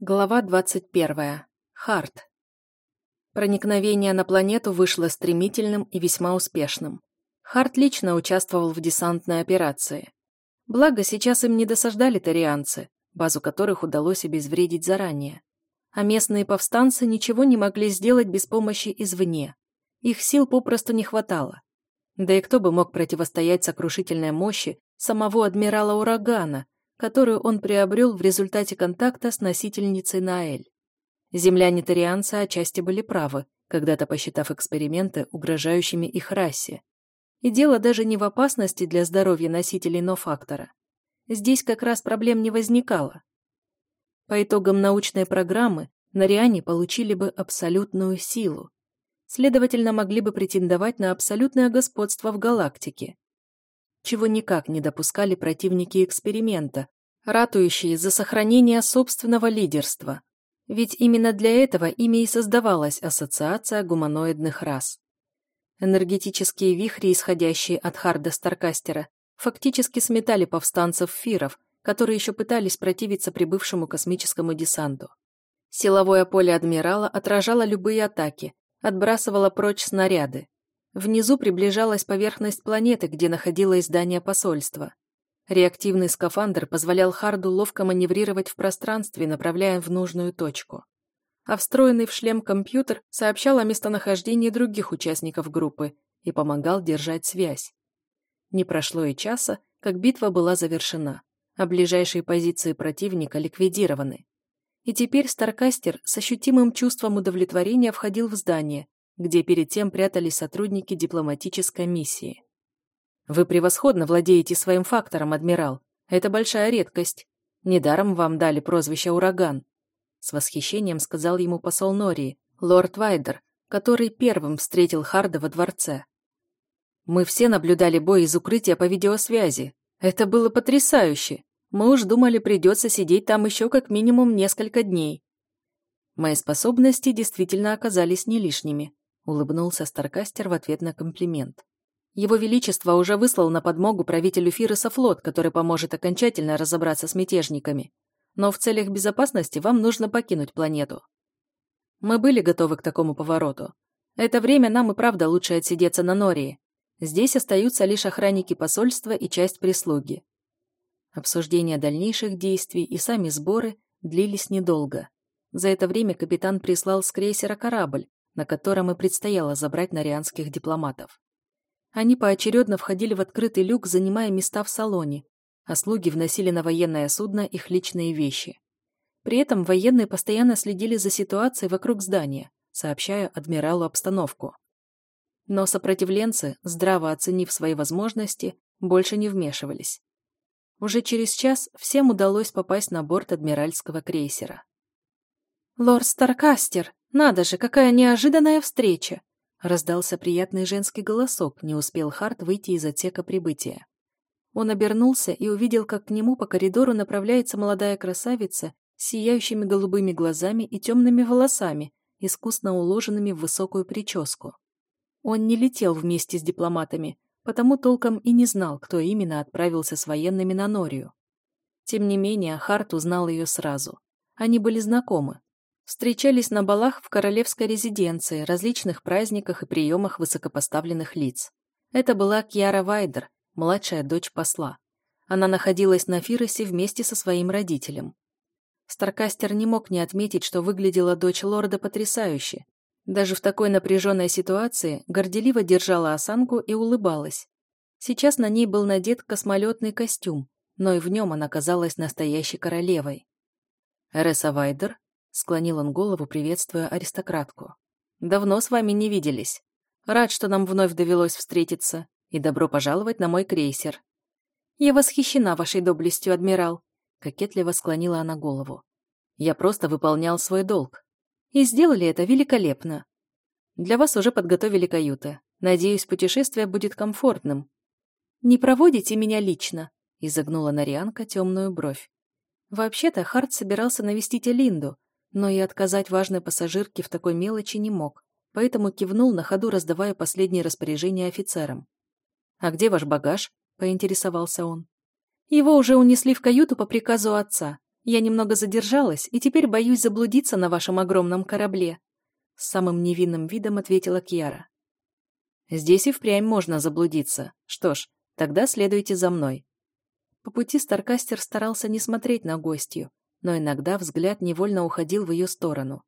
Глава 21. Харт. Проникновение на планету вышло стремительным и весьма успешным. Харт лично участвовал в десантной операции. Благо, сейчас им не досаждали тарианцы, базу которых удалось обезвредить заранее. А местные повстанцы ничего не могли сделать без помощи извне. Их сил попросту не хватало. Да и кто бы мог противостоять сокрушительной мощи самого адмирала Урагана, которую он приобрел в результате контакта с носительницей Наэль. Земляне-тарианцы отчасти были правы, когда-то посчитав эксперименты угрожающими их расе. И дело даже не в опасности для здоровья носителей но-фактора. Здесь как раз проблем не возникало. По итогам научной программы Нариане получили бы абсолютную силу. Следовательно, могли бы претендовать на абсолютное господство в галактике чего никак не допускали противники эксперимента, ратующие за сохранение собственного лидерства. Ведь именно для этого ими и создавалась Ассоциация гуманоидных рас. Энергетические вихри, исходящие от Харда Старкастера, фактически сметали повстанцев Фиров, которые еще пытались противиться прибывшему космическому десанту. Силовое поле адмирала отражало любые атаки, отбрасывало прочь снаряды. Внизу приближалась поверхность планеты, где находилось здание посольства. Реактивный скафандр позволял Харду ловко маневрировать в пространстве, направляя в нужную точку. А встроенный в шлем компьютер сообщал о местонахождении других участников группы и помогал держать связь. Не прошло и часа, как битва была завершена, а ближайшие позиции противника ликвидированы. И теперь Старкастер с ощутимым чувством удовлетворения входил в здание, где перед тем прятались сотрудники дипломатической миссии. «Вы превосходно владеете своим фактором, адмирал. Это большая редкость. Недаром вам дали прозвище «Ураган». С восхищением сказал ему посол Нории, лорд Вайдер, который первым встретил Харда во дворце. «Мы все наблюдали бой из укрытия по видеосвязи. Это было потрясающе. Мы уж думали, придется сидеть там еще как минимум несколько дней. Мои способности действительно оказались не лишними улыбнулся Старкастер в ответ на комплимент. Его Величество уже выслал на подмогу правителю Фироса флот, который поможет окончательно разобраться с мятежниками. Но в целях безопасности вам нужно покинуть планету. Мы были готовы к такому повороту. Это время нам и правда лучше отсидеться на Нории. Здесь остаются лишь охранники посольства и часть прислуги. Обсуждение дальнейших действий и сами сборы длились недолго. За это время капитан прислал с крейсера корабль, на котором и предстояло забрать нарианских дипломатов. Они поочередно входили в открытый люк, занимая места в салоне, а слуги вносили на военное судно их личные вещи. При этом военные постоянно следили за ситуацией вокруг здания, сообщая адмиралу обстановку. Но сопротивленцы, здраво оценив свои возможности, больше не вмешивались. Уже через час всем удалось попасть на борт адмиральского крейсера. «Лорд Старкастер!» «Надо же, какая неожиданная встреча!» Раздался приятный женский голосок, не успел Харт выйти из отсека прибытия. Он обернулся и увидел, как к нему по коридору направляется молодая красавица с сияющими голубыми глазами и темными волосами, искусно уложенными в высокую прическу. Он не летел вместе с дипломатами, потому толком и не знал, кто именно отправился с военными на Норию. Тем не менее, Харт узнал ее сразу. Они были знакомы, встречались на балах в королевской резиденции, различных праздниках и приемах высокопоставленных лиц. Это была Кьяра Вайдер, младшая дочь посла. Она находилась на Фиросе вместе со своим родителем. Старкастер не мог не отметить, что выглядела дочь лорда потрясающе. Даже в такой напряженной ситуации горделиво держала осанку и улыбалась. Сейчас на ней был надет космолетный костюм, но и в нем она казалась настоящей королевой. Эреса Вайдер Склонил он голову, приветствуя аристократку. «Давно с вами не виделись. Рад, что нам вновь довелось встретиться. И добро пожаловать на мой крейсер». «Я восхищена вашей доблестью, адмирал», — кокетливо склонила она голову. «Я просто выполнял свой долг. И сделали это великолепно. Для вас уже подготовили каюты. Надеюсь, путешествие будет комфортным. Не проводите меня лично», — изогнула Нарианка темную бровь. Вообще-то Харт собирался навестить Элинду, но и отказать важной пассажирке в такой мелочи не мог, поэтому кивнул на ходу, раздавая последние распоряжения офицерам. «А где ваш багаж?» – поинтересовался он. «Его уже унесли в каюту по приказу отца. Я немного задержалась и теперь боюсь заблудиться на вашем огромном корабле», с самым невинным видом ответила Кьяра. «Здесь и впрямь можно заблудиться. Что ж, тогда следуйте за мной». По пути Старкастер старался не смотреть на гостью, но иногда взгляд невольно уходил в ее сторону.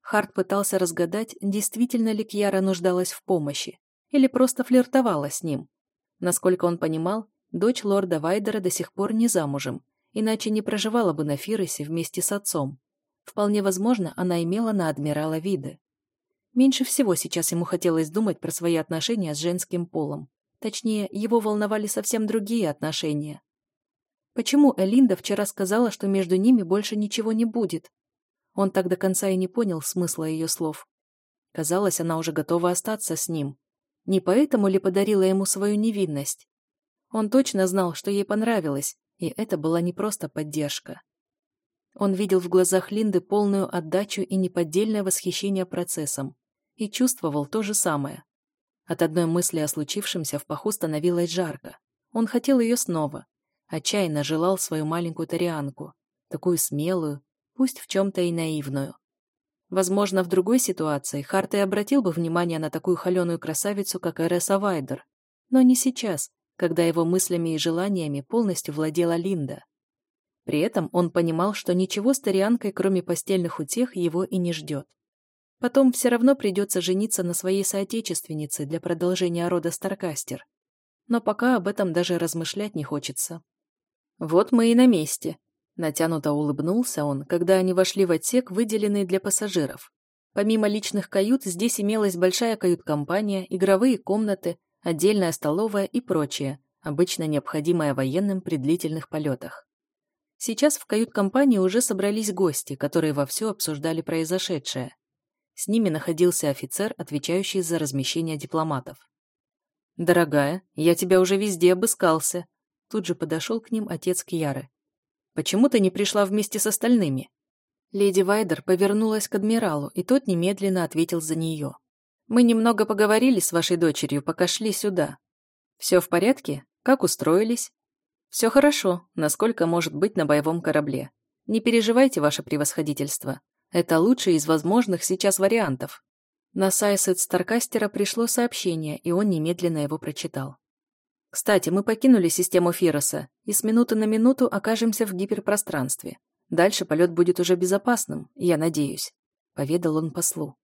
Харт пытался разгадать, действительно ли Кьяра нуждалась в помощи, или просто флиртовала с ним. Насколько он понимал, дочь лорда Вайдера до сих пор не замужем, иначе не проживала бы на Фиросе вместе с отцом. Вполне возможно, она имела на адмирала виды. Меньше всего сейчас ему хотелось думать про свои отношения с женским полом. Точнее, его волновали совсем другие отношения. Почему Элинда вчера сказала, что между ними больше ничего не будет? Он так до конца и не понял смысла ее слов. Казалось, она уже готова остаться с ним. Не поэтому ли подарила ему свою невинность? Он точно знал, что ей понравилось, и это была не просто поддержка. Он видел в глазах Линды полную отдачу и неподдельное восхищение процессом и чувствовал то же самое. От одной мысли о случившемся в паху становилось жарко. Он хотел ее снова. Отчаянно желал свою маленькую тарианку, такую смелую, пусть в чем-то и наивную. Возможно, в другой ситуации Харт и обратил бы внимание на такую холеную красавицу, как Эреса Вайдер. Но не сейчас, когда его мыслями и желаниями полностью владела Линда. При этом он понимал, что ничего с Тарианкой, кроме постельных утех, его и не ждет. Потом все равно придется жениться на своей соотечественнице для продолжения рода Старкастер. Но пока об этом даже размышлять не хочется. «Вот мы и на месте», — натянуто улыбнулся он, когда они вошли в отсек, выделенный для пассажиров. Помимо личных кают, здесь имелась большая кают-компания, игровые комнаты, отдельная столовая и прочее, обычно необходимое военным при длительных полетах. Сейчас в кают-компании уже собрались гости, которые вовсю обсуждали произошедшее. С ними находился офицер, отвечающий за размещение дипломатов. «Дорогая, я тебя уже везде обыскался», Тут же подошел к ним отец Кьяры. «Почему ты не пришла вместе с остальными?» Леди Вайдер повернулась к адмиралу, и тот немедленно ответил за нее. «Мы немного поговорили с вашей дочерью, пока шли сюда. Все в порядке? Как устроились?» «Все хорошо, насколько может быть на боевом корабле. Не переживайте, ваше превосходительство. Это лучший из возможных сейчас вариантов. На сайсет Старкастера пришло сообщение, и он немедленно его прочитал. Кстати, мы покинули систему Фироса, и с минуты на минуту окажемся в гиперпространстве. Дальше полет будет уже безопасным, я надеюсь», — поведал он послу.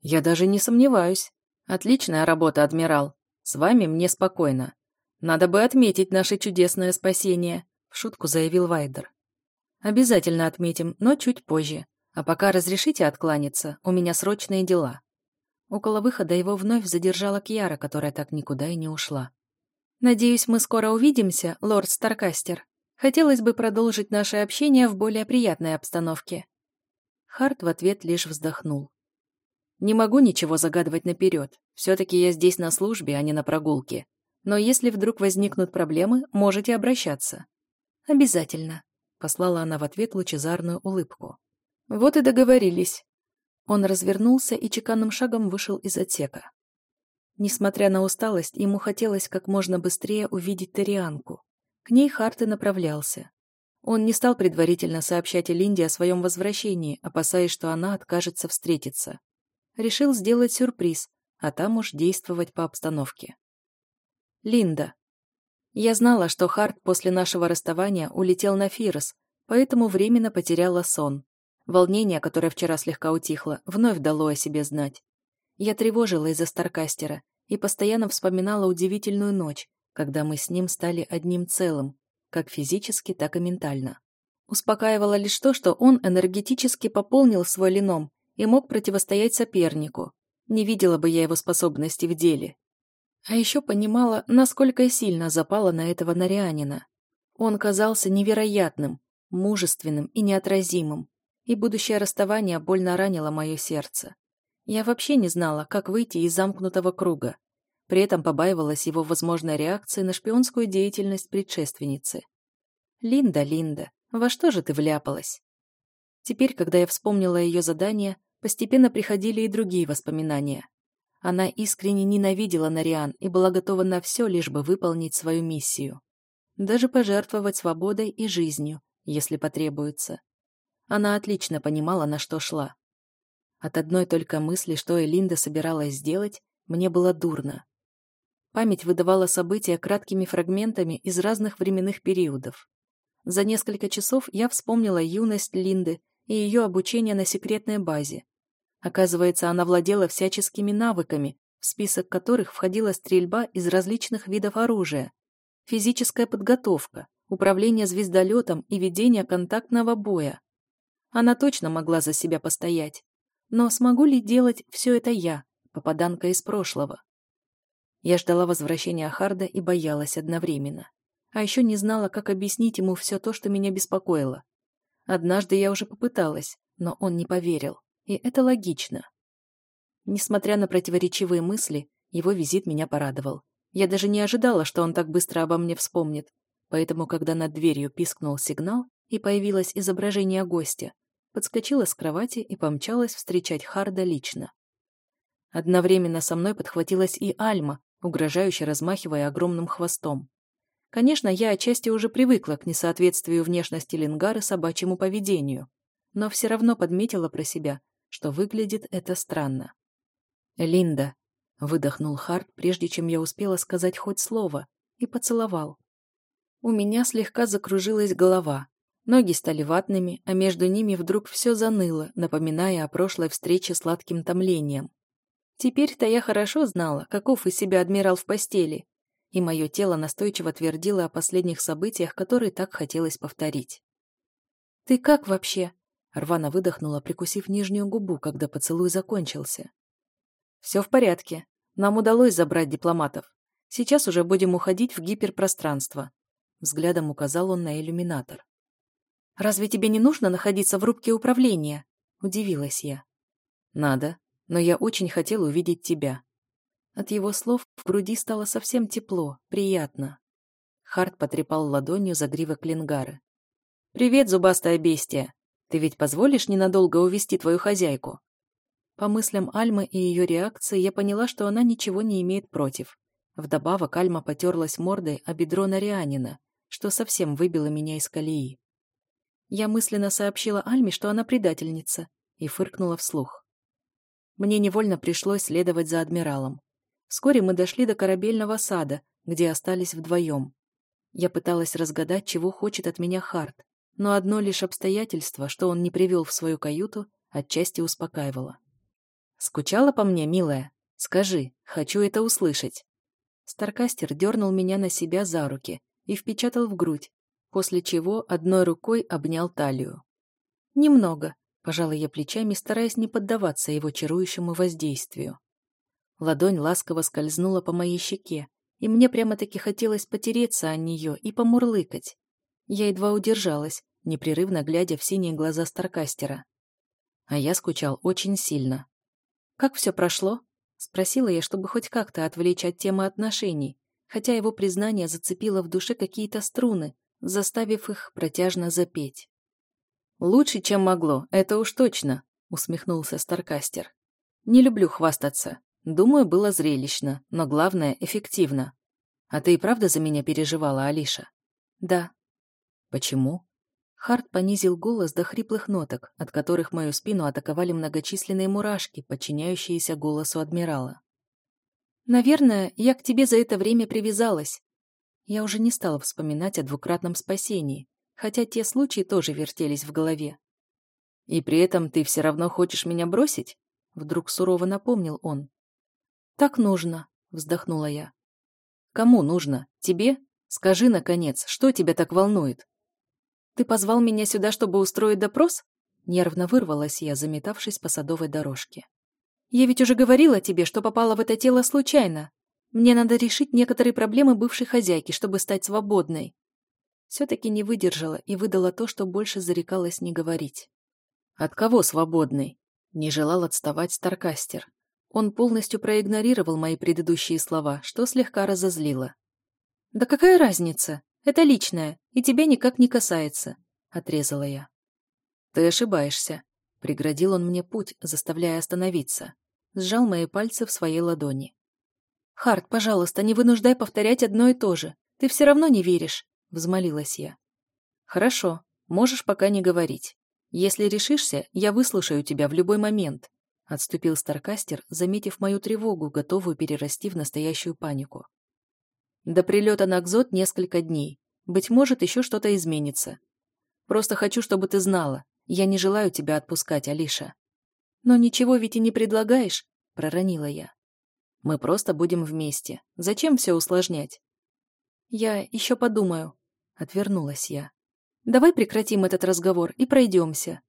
«Я даже не сомневаюсь. Отличная работа, адмирал. С вами мне спокойно. Надо бы отметить наше чудесное спасение», — в шутку заявил Вайдер. «Обязательно отметим, но чуть позже. А пока разрешите откланяться, у меня срочные дела». Около выхода его вновь задержала Кьяра, которая так никуда и не ушла. «Надеюсь, мы скоро увидимся, лорд Старкастер. Хотелось бы продолжить наше общение в более приятной обстановке». Харт в ответ лишь вздохнул. «Не могу ничего загадывать наперед. Все-таки я здесь на службе, а не на прогулке. Но если вдруг возникнут проблемы, можете обращаться». «Обязательно», — послала она в ответ лучезарную улыбку. Вот и договорились. Он развернулся и чеканным шагом вышел из отсека. Несмотря на усталость, ему хотелось как можно быстрее увидеть Тарианку. К ней Харт и направлялся. Он не стал предварительно сообщать Элинде о своем возвращении, опасаясь, что она откажется встретиться. Решил сделать сюрприз, а там уж действовать по обстановке. Линда. Я знала, что Харт после нашего расставания улетел на Фирос, поэтому временно потеряла сон. Волнение, которое вчера слегка утихло, вновь дало о себе знать. Я тревожила из-за Старкастера и постоянно вспоминала удивительную ночь, когда мы с ним стали одним целым, как физически, так и ментально. Успокаивало лишь то, что он энергетически пополнил свой лином и мог противостоять сопернику. Не видела бы я его способности в деле. А еще понимала, насколько сильно запала на этого Нарианина. Он казался невероятным, мужественным и неотразимым, и будущее расставание больно ранило мое сердце. Я вообще не знала, как выйти из замкнутого круга. При этом побаивалась его возможной реакции на шпионскую деятельность предшественницы. «Линда, Линда, во что же ты вляпалась?» Теперь, когда я вспомнила ее задание, постепенно приходили и другие воспоминания. Она искренне ненавидела Нариан и была готова на все, лишь бы выполнить свою миссию. Даже пожертвовать свободой и жизнью, если потребуется. Она отлично понимала, на что шла. От одной только мысли, что Элинда собиралась сделать, мне было дурно. Память выдавала события краткими фрагментами из разных временных периодов. За несколько часов я вспомнила юность Линды и ее обучение на секретной базе. Оказывается, она владела всяческими навыками, в список которых входила стрельба из различных видов оружия, физическая подготовка, управление звездолетом и ведение контактного боя. Она точно могла за себя постоять. Но смогу ли делать все это я, попаданка из прошлого? Я ждала возвращения Харда и боялась одновременно. А еще не знала, как объяснить ему все то, что меня беспокоило. Однажды я уже попыталась, но он не поверил. И это логично. Несмотря на противоречивые мысли, его визит меня порадовал. Я даже не ожидала, что он так быстро обо мне вспомнит. Поэтому, когда над дверью пискнул сигнал и появилось изображение гостя, подскочила с кровати и помчалась встречать Харда лично. Одновременно со мной подхватилась и Альма, угрожающе размахивая огромным хвостом. Конечно, я отчасти уже привыкла к несоответствию внешности Лингары собачьему поведению, но все равно подметила про себя, что выглядит это странно. «Линда», — выдохнул Харт, прежде чем я успела сказать хоть слово, и поцеловал. У меня слегка закружилась голова, ноги стали ватными, а между ними вдруг все заныло, напоминая о прошлой встрече сладким томлением. Теперь-то я хорошо знала, каков из себя адмирал в постели, и мое тело настойчиво твердило о последних событиях, которые так хотелось повторить. «Ты как вообще?» — рвано выдохнула, прикусив нижнюю губу, когда поцелуй закончился. «Все в порядке. Нам удалось забрать дипломатов. Сейчас уже будем уходить в гиперпространство», — взглядом указал он на иллюминатор. «Разве тебе не нужно находиться в рубке управления?» — удивилась я. «Надо, но я очень хотел увидеть тебя», от его слов в груди стало совсем тепло, приятно. Харт потрепал ладонью за гривок Клингары. «Привет, зубастая бестия! Ты ведь позволишь ненадолго увести твою хозяйку?» По мыслям Альмы и ее реакции я поняла, что она ничего не имеет против. Вдобавок Альма потерлась мордой о бедро Нарианина, что совсем выбило меня из колеи. Я мысленно сообщила Альме, что она предательница, и фыркнула вслух. Мне невольно пришлось следовать за адмиралом. Вскоре мы дошли до корабельного сада, где остались вдвоем. Я пыталась разгадать, чего хочет от меня Харт, но одно лишь обстоятельство, что он не привел в свою каюту, отчасти успокаивало. «Скучала по мне, милая? Скажи, хочу это услышать». Старкастер дернул меня на себя за руки и впечатал в грудь, после чего одной рукой обнял талию. «Немного», — пожала я плечами, стараясь не поддаваться его чарующему воздействию. Ладонь ласково скользнула по моей щеке, и мне прямо-таки хотелось потереться о нее и помурлыкать. Я едва удержалась, непрерывно глядя в синие глаза Старкастера. А я скучал очень сильно. «Как все прошло?» — спросила я, чтобы хоть как-то отвлечь от темы отношений, хотя его признание зацепило в душе какие-то струны, заставив их протяжно запеть. «Лучше, чем могло, это уж точно», — усмехнулся Старкастер. «Не люблю хвастаться. Думаю, было зрелищно, но главное — эффективно. А ты и правда за меня переживала, Алиша? Да. Почему? Харт понизил голос до хриплых ноток, от которых мою спину атаковали многочисленные мурашки, подчиняющиеся голосу адмирала. «Наверное, я к тебе за это время привязалась». Я уже не стала вспоминать о двукратном спасении, хотя те случаи тоже вертелись в голове. «И при этом ты все равно хочешь меня бросить?» Вдруг сурово напомнил он. «Так нужно», — вздохнула я. «Кому нужно? Тебе? Скажи, наконец, что тебя так волнует?» «Ты позвал меня сюда, чтобы устроить допрос?» Нервно вырвалась я, заметавшись по садовой дорожке. «Я ведь уже говорила тебе, что попала в это тело случайно. Мне надо решить некоторые проблемы бывшей хозяйки, чтобы стать свободной». Все-таки не выдержала и выдала то, что больше зарекалась не говорить. «От кого свободный?» Не желал отставать Старкастер. Он полностью проигнорировал мои предыдущие слова, что слегка разозлило. «Да какая разница? Это личное, и тебя никак не касается», — отрезала я. «Ты ошибаешься», — преградил он мне путь, заставляя остановиться. Сжал мои пальцы в своей ладони. «Харт, пожалуйста, не вынуждай повторять одно и то же. Ты все равно не веришь», — взмолилась я. «Хорошо», — Можешь пока не говорить. Если решишься, я выслушаю тебя в любой момент», — отступил Старкастер, заметив мою тревогу, готовую перерасти в настоящую панику. «До прилета на Кзот несколько дней. Быть может, еще что-то изменится. Просто хочу, чтобы ты знала. Я не желаю тебя отпускать, Алиша». «Но ничего ведь и не предлагаешь», — проронила я. «Мы просто будем вместе. Зачем все усложнять?» «Я еще подумаю», — отвернулась я. Давай прекратим этот разговор и пройдемся».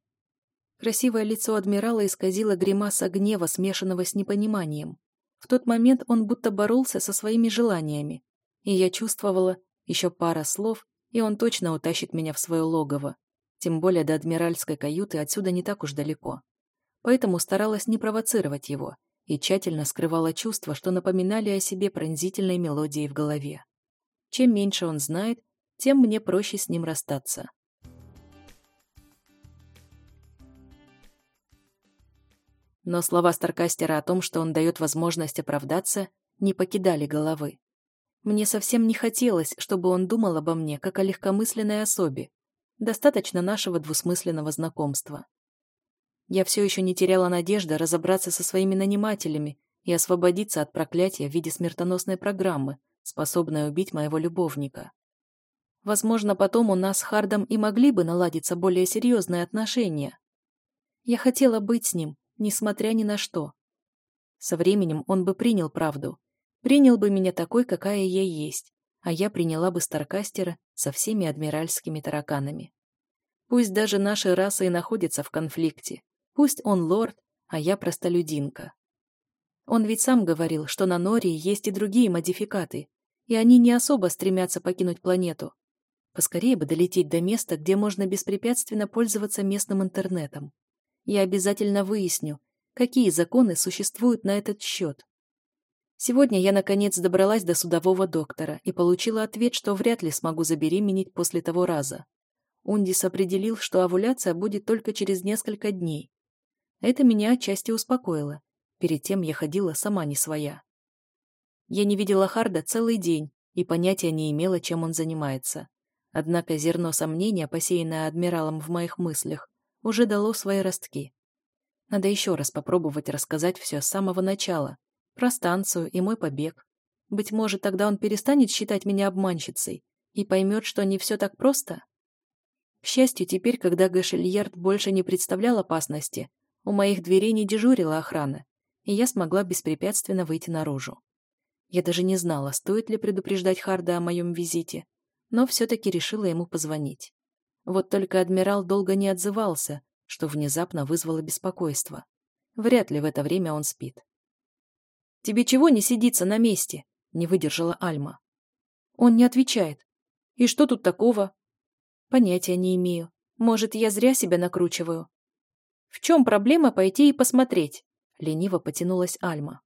Красивое лицо адмирала исказило гримаса гнева, смешанного с непониманием. В тот момент он будто боролся со своими желаниями, и я чувствовала еще пара слов, и он точно утащит меня в свое логово. Тем более до адмиральской каюты отсюда не так уж далеко. Поэтому старалась не провоцировать его и тщательно скрывала чувства, что напоминали о себе пронзительной мелодией в голове. Чем меньше он знает, тем мне проще с ним расстаться. Но слова Старкастера о том, что он дает возможность оправдаться, не покидали головы. Мне совсем не хотелось, чтобы он думал обо мне, как о легкомысленной особе. Достаточно нашего двусмысленного знакомства. Я все еще не теряла надежды разобраться со своими нанимателями и освободиться от проклятия в виде смертоносной программы, способной убить моего любовника. Возможно, потом у нас с Хардом и могли бы наладиться более серьезные отношения. Я хотела быть с ним, несмотря ни на что. Со временем он бы принял правду. Принял бы меня такой, какая я есть, а я приняла бы Старкастера со всеми адмиральскими тараканами. Пусть даже наши расы и находятся в конфликте. Пусть он лорд, а я простолюдинка. Он ведь сам говорил, что на Нории есть и другие модификаты, и они не особо стремятся покинуть планету. Поскорее бы долететь до места, где можно беспрепятственно пользоваться местным интернетом. Я обязательно выясню, какие законы существуют на этот счет. Сегодня я, наконец, добралась до судового доктора и получила ответ, что вряд ли смогу забеременеть после того раза. Ундис определил, что овуляция будет только через несколько дней. Это меня отчасти успокоило. Перед тем я ходила сама не своя. Я не видела Харда целый день и понятия не имела, чем он занимается. Однако зерно сомнения, посеянное адмиралом в моих мыслях, уже дало свои ростки. Надо еще раз попробовать рассказать все с самого начала, про станцию и мой побег. Быть может, тогда он перестанет считать меня обманщицей и поймет, что не все так просто. К счастью, теперь, когда Гашельярд больше не представлял опасности, у моих дверей не дежурила охрана, и я смогла беспрепятственно выйти наружу. Я даже не знала, стоит ли предупреждать Харда о моем визите, но все-таки решила ему позвонить. Вот только адмирал долго не отзывался, что внезапно вызвало беспокойство. Вряд ли в это время он спит. «Тебе чего не сидится на месте?» — не выдержала Альма. Он не отвечает. «И что тут такого?» «Понятия не имею. Может, я зря себя накручиваю?» «В чем проблема пойти и посмотреть?» — лениво потянулась Альма.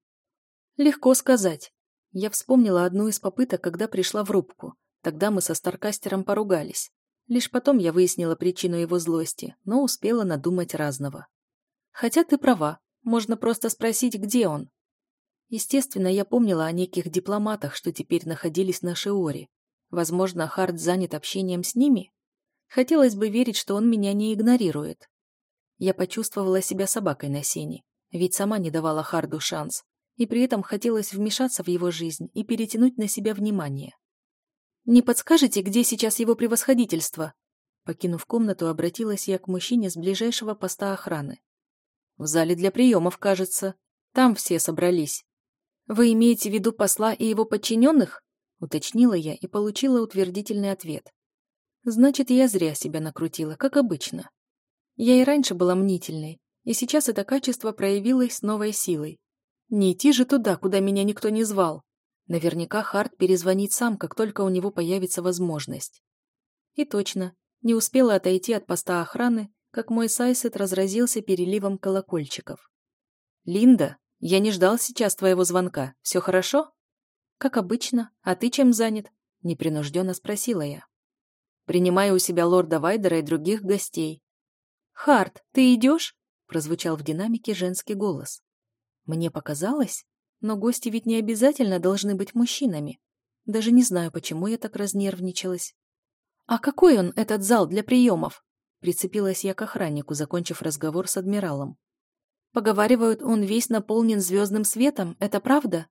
«Легко сказать. Я вспомнила одну из попыток, когда пришла в рубку. Тогда мы со Старкастером поругались. Лишь потом я выяснила причину его злости, но успела надумать разного. Хотя ты права, можно просто спросить, где он. Естественно, я помнила о неких дипломатах, что теперь находились на Шиоре. Возможно, Харт занят общением с ними? Хотелось бы верить, что он меня не игнорирует. Я почувствовала себя собакой на сене, ведь сама не давала Харду шанс, и при этом хотелось вмешаться в его жизнь и перетянуть на себя внимание. «Не подскажете, где сейчас его превосходительство?» Покинув комнату, обратилась я к мужчине с ближайшего поста охраны. «В зале для приемов, кажется. Там все собрались». «Вы имеете в виду посла и его подчиненных?» Уточнила я и получила утвердительный ответ. «Значит, я зря себя накрутила, как обычно. Я и раньше была мнительной, и сейчас это качество проявилось с новой силой. Не идти же туда, куда меня никто не звал. Наверняка Харт перезвонит сам, как только у него появится возможность. И точно, не успела отойти от поста охраны, как мой сайсет разразился переливом колокольчиков. «Линда, я не ждал сейчас твоего звонка. Все хорошо?» «Как обычно. А ты чем занят?» — непринужденно спросила я. «Принимаю у себя лорда Вайдера и других гостей». «Харт, ты идешь?» — прозвучал в динамике женский голос. Мне показалось, но гости ведь не обязательно должны быть мужчинами. Даже не знаю, почему я так разнервничалась. «А какой он, этот зал для приемов?» Прицепилась я к охраннику, закончив разговор с адмиралом. «Поговаривают, он весь наполнен звездным светом, это правда?»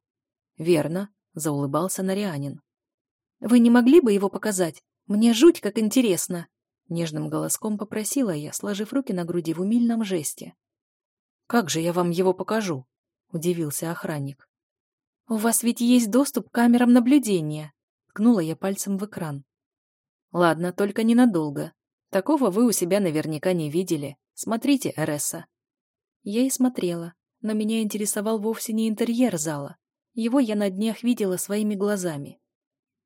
«Верно», — заулыбался Нарианин. «Вы не могли бы его показать? Мне жуть как интересно!» Нежным голоском попросила я, сложив руки на груди в умильном жесте. «Как же я вам его покажу?» — удивился охранник. «У вас ведь есть доступ к камерам наблюдения», — ткнула я пальцем в экран. «Ладно, только ненадолго. Такого вы у себя наверняка не видели. Смотрите, Эресса». Я и смотрела, но меня интересовал вовсе не интерьер зала. Его я на днях видела своими глазами.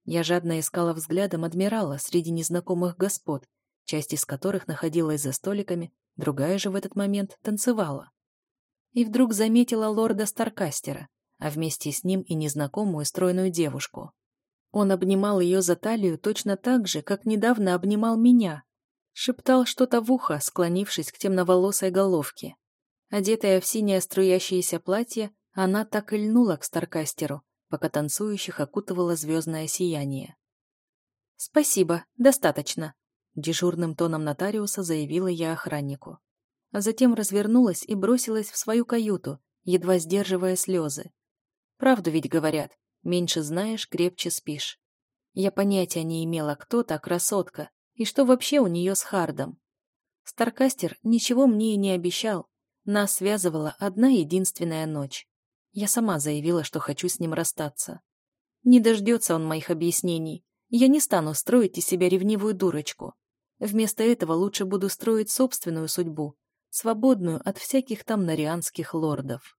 Я жадно искала взглядом адмирала среди незнакомых господ, часть из которых находилась за столиками, другая же в этот момент танцевала. И вдруг заметила лорда Старкастера, а вместе с ним и незнакомую стройную девушку. Он обнимал ее за талию точно так же, как недавно обнимал меня. Шептал что-то в ухо, склонившись к темноволосой головке. Одетая в синее струящееся платье, она так и льнула к Старкастеру, пока танцующих окутывало звездное сияние. «Спасибо, достаточно», — дежурным тоном нотариуса заявила я охраннику. А затем развернулась и бросилась в свою каюту, едва сдерживая слезы. Правду ведь говорят, меньше знаешь, крепче спишь. Я понятия не имела, кто та красотка и что вообще у нее с Хардом. Старкастер ничего мне и не обещал. Нас связывала одна единственная ночь. Я сама заявила, что хочу с ним расстаться. Не дождется он моих объяснений. Я не стану строить из себя ревнивую дурочку. Вместо этого лучше буду строить собственную судьбу, свободную от всяких там нарианских лордов.